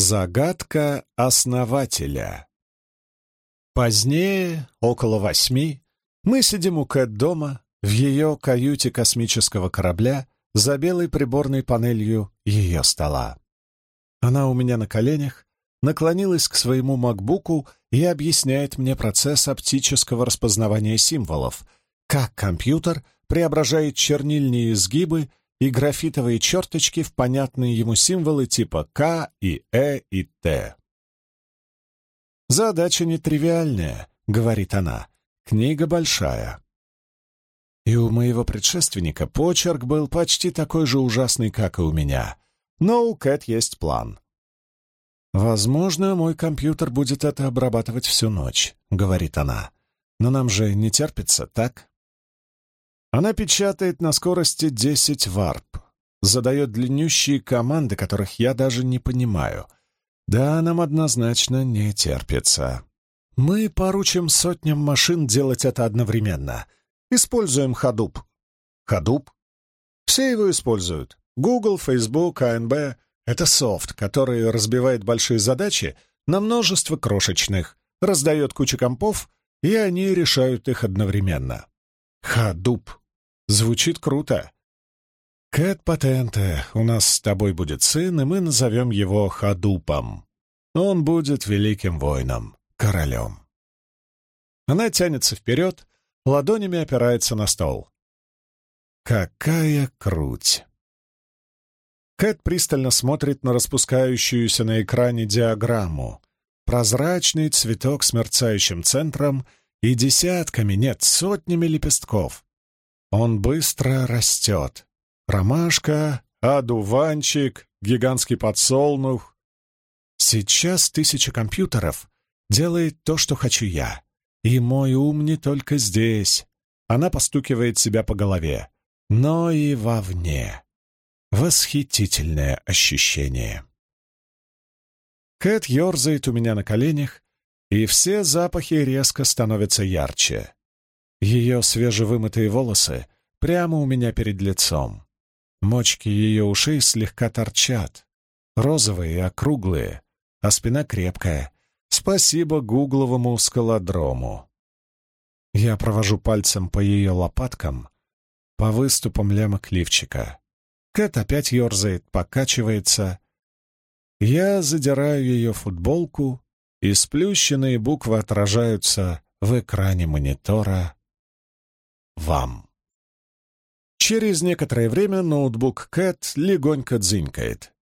Загадка основателя Позднее, около восьми, мы сидим у Кэт дома, в ее каюте космического корабля, за белой приборной панелью ее стола. Она у меня на коленях, наклонилась к своему макбуку и объясняет мне процесс оптического распознавания символов, как компьютер преображает чернильные изгибы и графитовые черточки в понятные ему символы типа К и Э и Т. «Задача нетривиальная», — говорит она. «Книга большая». И у моего предшественника почерк был почти такой же ужасный, как и у меня. Но у Кэт есть план. «Возможно, мой компьютер будет это обрабатывать всю ночь», — говорит она. «Но нам же не терпится, так?» Она печатает на скорости 10 варп, задает длиннющие команды, которых я даже не понимаю. Да, нам однозначно не терпится. Мы поручим сотням машин делать это одновременно. Используем Hadoop. Hadoop? Все его используют. Google, Facebook, ANB — это софт, который разбивает большие задачи на множество крошечных, раздает кучу компов, и они решают их одновременно. Hadoop. Звучит круто. Кэт Патенте, у нас с тобой будет сын, и мы назовем его Хадупом. Он будет великим воином, королем. Она тянется вперед, ладонями опирается на стол. Какая круть! Кэт пристально смотрит на распускающуюся на экране диаграмму. Прозрачный цветок с мерцающим центром и десятками, нет, сотнями лепестков. Он быстро растет. Ромашка, одуванчик, гигантский подсолнух. Сейчас тысяча компьютеров делает то, что хочу я. И мой ум не только здесь. Она постукивает себя по голове, но и вовне. Восхитительное ощущение. Кэт ерзает у меня на коленях, и все запахи резко становятся ярче. Ее свежевымытые волосы прямо у меня перед лицом. Мочки ее ушей слегка торчат, розовые и округлые, а спина крепкая. Спасибо гугловому скалодрому. Я провожу пальцем по ее лопаткам, по выступам лямок лифчика. Кэт опять ерзает, покачивается. Я задираю ее футболку, и сплющенные буквы отражаются в экране монитора вам. Через некоторое время ноутбук Кэт легонько дзынькает.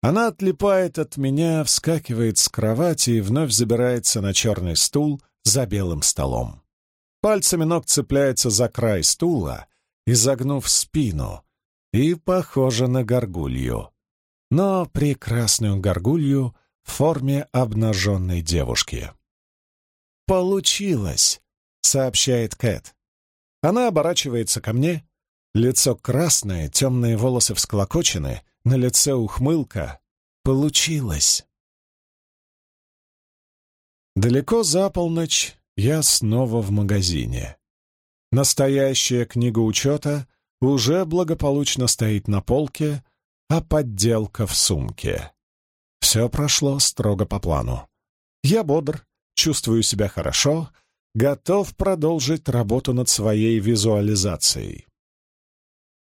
Она отлипает от меня, вскакивает с кровати и вновь забирается на черный стул за белым столом. Пальцами ног цепляется за край стула, изогнув спину, и похожа на горгулью. Но прекрасную горгулью в форме обнаженной девушки. «Получилось!» — сообщает Кэт. Она оборачивается ко мне. Лицо красное, темные волосы всклокочены, на лице ухмылка. Получилось. Далеко за полночь я снова в магазине. Настоящая книга учета уже благополучно стоит на полке, а подделка в сумке. Все прошло строго по плану. Я бодр, чувствую себя хорошо — готов продолжить работу над своей визуализацией.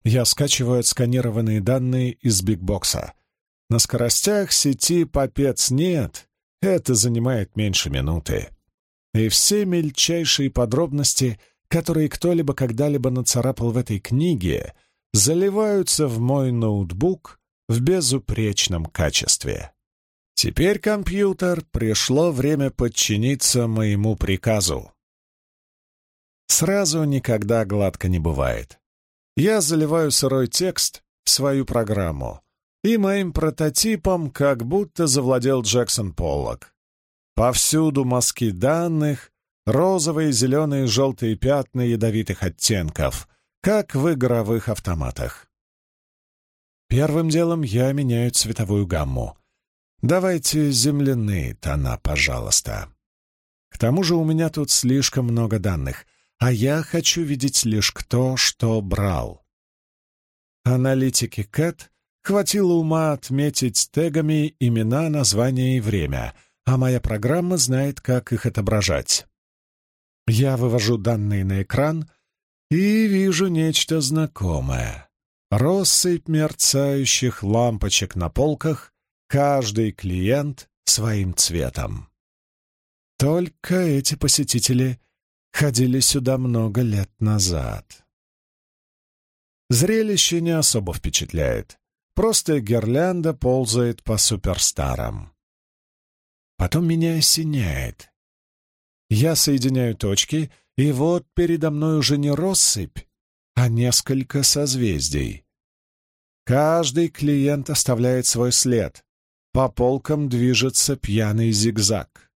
Я скачиваю отсканированные данные из бигбокса. На скоростях сети попец нет, это занимает меньше минуты. И все мельчайшие подробности, которые кто-либо когда-либо нацарапал в этой книге, заливаются в мой ноутбук в безупречном качестве. Теперь, компьютер, пришло время подчиниться моему приказу. Сразу никогда гладко не бывает. Я заливаю сырой текст в свою программу, и моим прототипом как будто завладел Джексон Поллок. Повсюду мазки данных, розовые, зеленые, желтые пятна ядовитых оттенков, как в игровых автоматах. Первым делом я меняю цветовую гамму — Давайте земляные тона, пожалуйста. К тому же у меня тут слишком много данных, а я хочу видеть лишь кто что брал. Аналитики Кэт Хватило ума отметить тегами имена, название и время, а моя программа знает, как их отображать. Я вывожу данные на экран и вижу нечто знакомое. Россыпь мерцающих лампочек на полках, каждый клиент своим цветом. Только эти посетители ходили сюда много лет назад. Зрелище не особо впечатляет. Просто гирлянда ползает по суперстарам. Потом меня осеняет. Я соединяю точки, и вот передо мной уже не россыпь, а несколько созвездий. Каждый клиент оставляет свой след. По полкам движется пьяный зигзаг.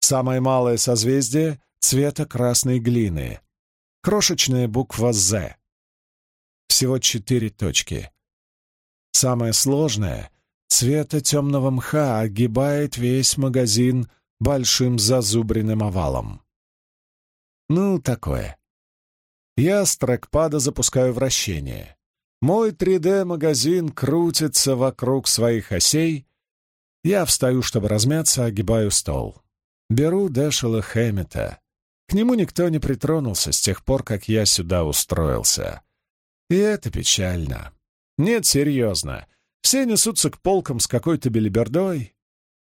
Самое малое созвездие — цвета красной глины. Крошечная буква «З». Всего четыре точки. Самое сложное — цвета темного мха огибает весь магазин большим зазубренным овалом. Ну, такое. Я с трекпада запускаю вращение. Мой 3D-магазин крутится вокруг своих осей. Я встаю, чтобы размяться, огибаю стол. Беру Дэшела Хэммета. К нему никто не притронулся с тех пор, как я сюда устроился. И это печально. Нет, серьезно. Все несутся к полкам с какой-то белибердой,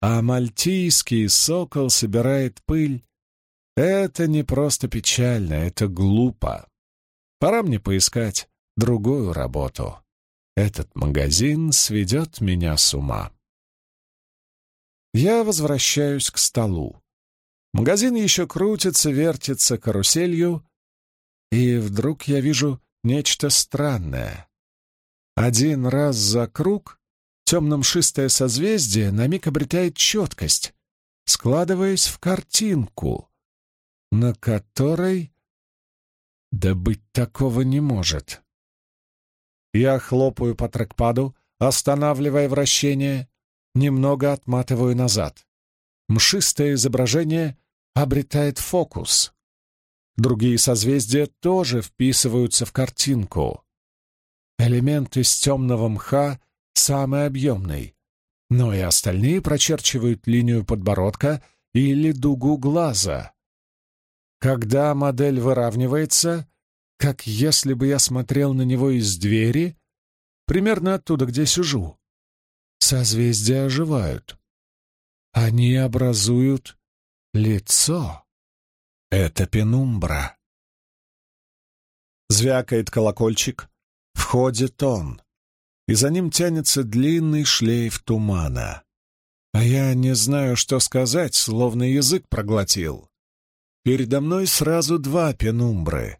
а мальтийский сокол собирает пыль. Это не просто печально, это глупо. Пора мне поискать другую работу. Этот магазин сведет меня с ума. Я возвращаюсь к столу. Магазин еще крутится, вертится каруселью, и вдруг я вижу нечто странное. Один раз за круг темно-мшистое созвездие на миг обретает четкость, складываясь в картинку, на которой... Да быть такого не может. Я хлопаю по трекпаду, останавливая вращение, немного отматываю назад. Мшистое изображение обретает фокус. Другие созвездия тоже вписываются в картинку. Элемент из темного мха самый объемный, но и остальные прочерчивают линию подбородка или дугу глаза. Когда модель выравнивается, как если бы я смотрел на него из двери, примерно оттуда, где сижу, созвездия оживают. Они образуют лицо. Это пенумбра. Звякает колокольчик, Входит он, и за ним тянется длинный шлейф тумана. А я не знаю, что сказать, словно язык проглотил. Передо мной сразу два пенумбры.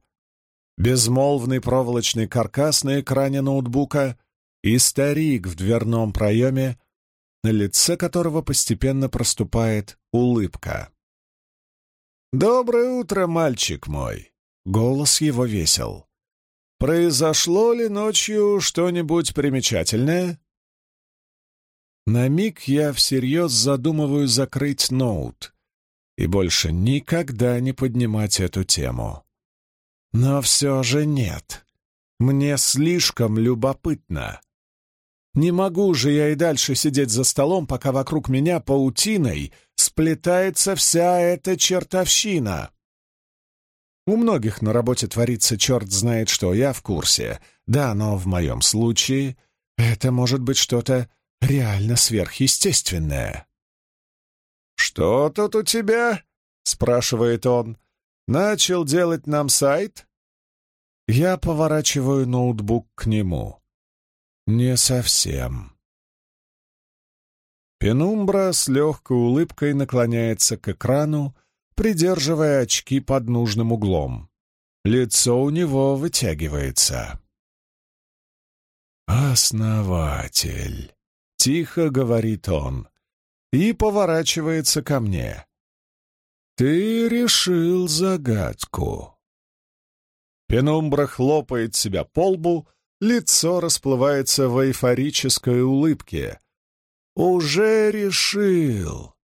Безмолвный проволочный каркас на экране ноутбука и старик в дверном проеме, на лице которого постепенно проступает улыбка. «Доброе утро, мальчик мой!» — голос его весел. Произошло ли ночью что-нибудь примечательное? На миг я всерьез задумываю закрыть ноут и больше никогда не поднимать эту тему. Но все же нет. Мне слишком любопытно. Не могу же я и дальше сидеть за столом, пока вокруг меня паутиной сплетается вся эта чертовщина. У многих на работе творится черт знает что, я в курсе. Да, но в моем случае это может быть что-то реально сверхъестественное. «Что тут у тебя?» — спрашивает он. «Начал делать нам сайт?» Я поворачиваю ноутбук к нему. «Не совсем». Пенумбра с легкой улыбкой наклоняется к экрану, придерживая очки под нужным углом. Лицо у него вытягивается. «Основатель», — тихо говорит он, и поворачивается ко мне. «Ты решил загадку». Пенумбра хлопает себя по лбу, лицо расплывается в эйфорической улыбке. «Уже решил!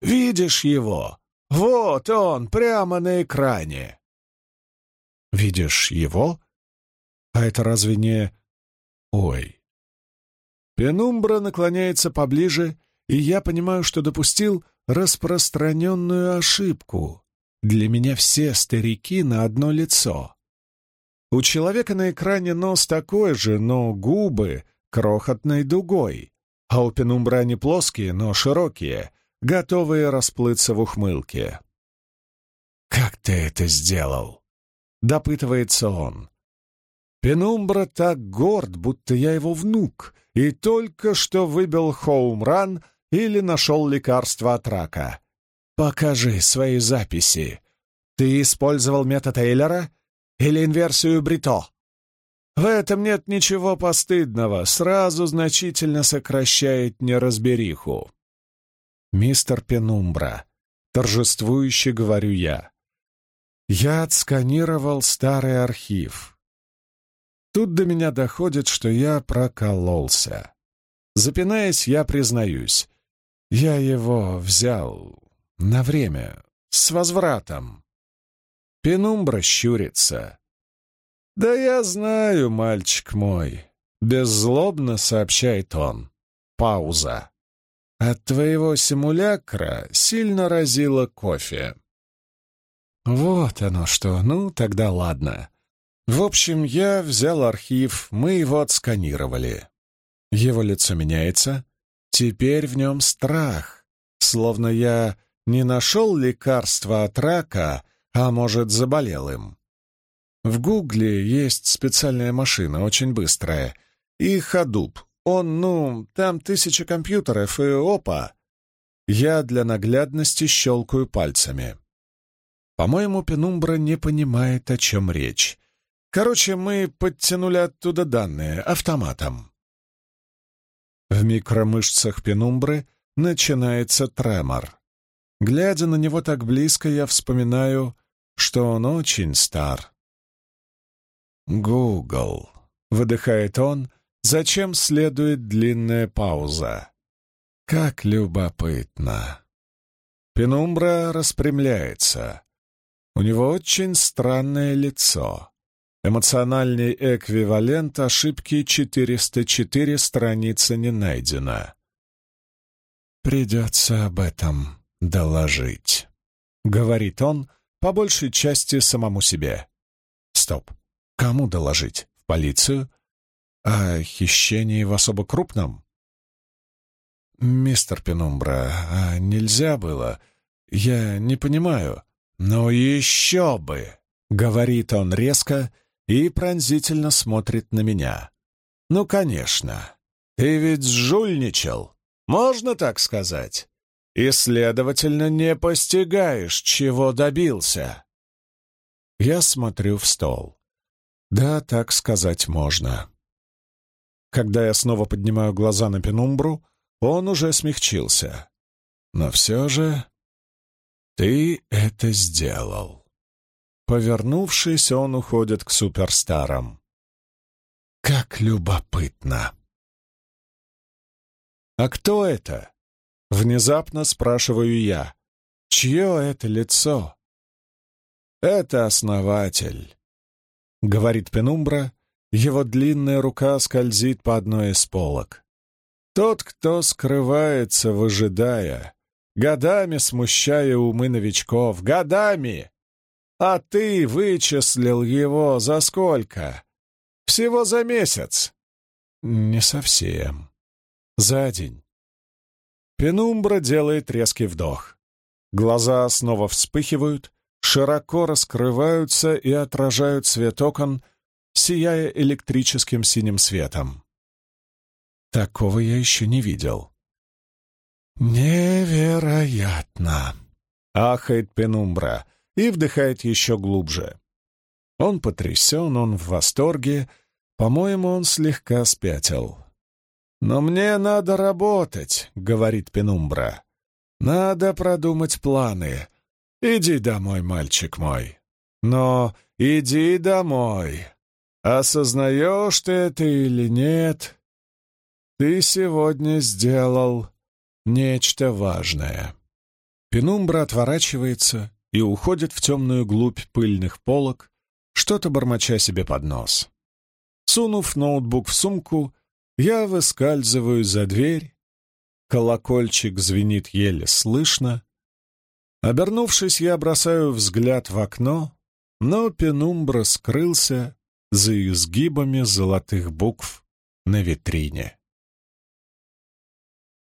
Видишь его? Вот он, прямо на экране. Видишь его? А это разве не... Ой, Пенумбра наклоняется поближе, и я понимаю, что допустил распространенную ошибку. Для меня все старики на одно лицо. У человека на экране нос такой же, но губы крохотной дугой, а у пенумбра они плоские, но широкие, готовые расплыться в ухмылке. «Как ты это сделал?» — допытывается он. Пенумбра так горд, будто я его внук, и только что выбил хоум-ран или нашел лекарство от рака. Покажи свои записи. Ты использовал метод Эйлера или инверсию Брито? В этом нет ничего постыдного, сразу значительно сокращает неразбериху. Мистер Пенумбра, торжествующе говорю я. Я отсканировал старый архив. Тут до меня доходит, что я прокололся. Запинаясь, я признаюсь. Я его взял на время, с возвратом. Пенумбра щурится. «Да я знаю, мальчик мой», — беззлобно сообщает он. Пауза. От твоего симулякра сильно разило кофе. Вот оно что, ну тогда ладно. В общем, я взял архив, мы его отсканировали. Его лицо меняется. Теперь в нем страх, словно я не нашел лекарства от рака, а может, заболел им. В Гугле есть специальная машина, очень быстрая, и Ходуп. Он, ну, там тысяча компьютеров, и опа! Я для наглядности щелкаю пальцами. По-моему, Пенумбра не понимает, о чем речь. Короче, мы подтянули оттуда данные автоматом. В микромышцах Пенумбры начинается тремор. Глядя на него так близко, я вспоминаю, что он очень стар. «Гугл», — выдыхает он, зачем следует длинная пауза. «Как любопытно». Пенумбра распрямляется. У него очень странное лицо. Эмоциональный эквивалент ошибки 404 страницы не найдено. «Придется об этом доложить», — говорит он, по большей части самому себе. «Стоп. Кому доложить? В полицию? О хищении в особо крупном?» «Мистер Пенумбра, а нельзя было? Я не понимаю». «Ну еще бы!» — говорит он резко и пронзительно смотрит на меня. «Ну, конечно. Ты ведь жульничал. Можно так сказать? И, следовательно, не постигаешь, чего добился». Я смотрю в стол. Да, так сказать можно. Когда я снова поднимаю глаза на пенумбру, он уже смягчился. Но все же «Ты это сделал». Повернувшись, он уходит к суперстарам. «Как любопытно!» «А кто это?» — внезапно спрашиваю я. «Чье это лицо?» «Это основатель», — говорит Пенумбра. Его длинная рука скользит по одной из полок. «Тот, кто скрывается, выжидая, годами смущая умы новичков, годами! А ты вычислил его за сколько? Всего за месяц? Не совсем. За день. Пенумбра делает резкий вдох. Глаза снова вспыхивают, широко раскрываются и отражают свет окон, сияя электрическим синим светом. Такого я еще не видел. «Невероятно!» — ахает Пенумбра и вдыхает еще глубже. Он потрясен, он в восторге. По-моему, он слегка спятил. «Но мне надо работать», — говорит Пенумбра. «Надо продумать планы. Иди домой, мальчик мой. Но иди домой. Осознаешь ты это или нет? Ты сегодня сделал Нечто важное. Пенумбра отворачивается и уходит в темную глубь пыльных полок, что-то бормоча себе под нос. Сунув ноутбук в сумку, Я выскальзываю за дверь, колокольчик звенит еле слышно. Обернувшись, я бросаю взгляд в окно, но пенумбра скрылся за изгибами золотых букв на витрине.